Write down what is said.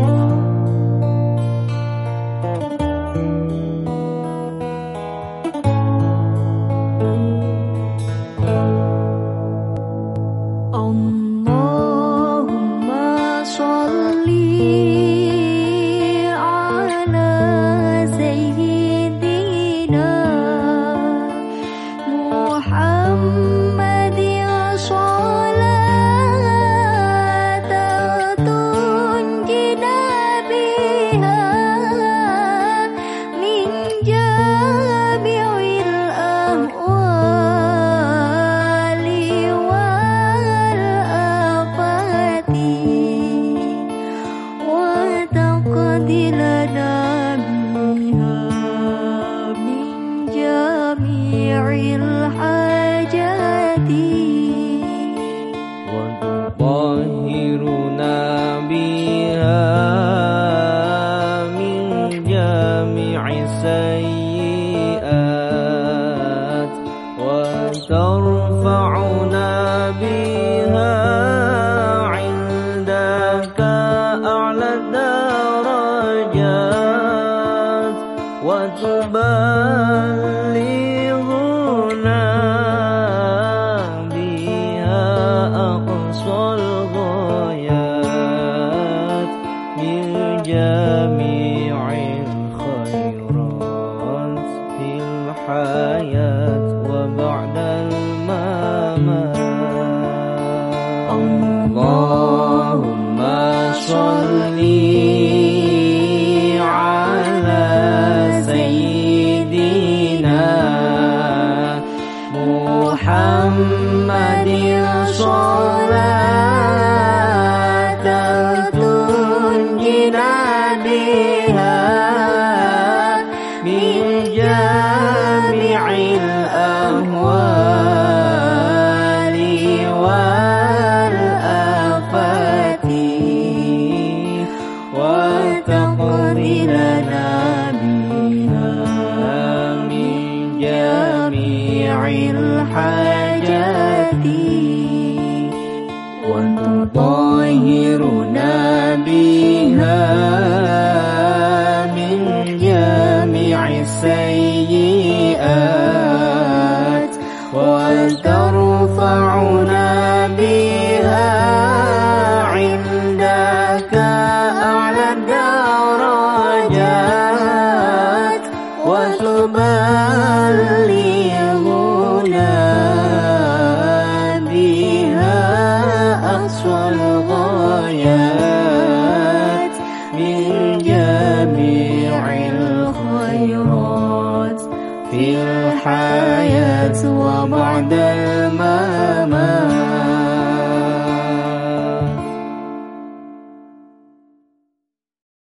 Oh. واغفر لنا منها من جميع الحاجات وتبلغنا بها أقصى الغايات من جميع الخيرات في الحياة وبعد الممات. اللهم صلِّ محمد صلاة تنجينا بها من جميع الأهوال hati الغايات من جميع الخيرات في الحياة وبعد الممات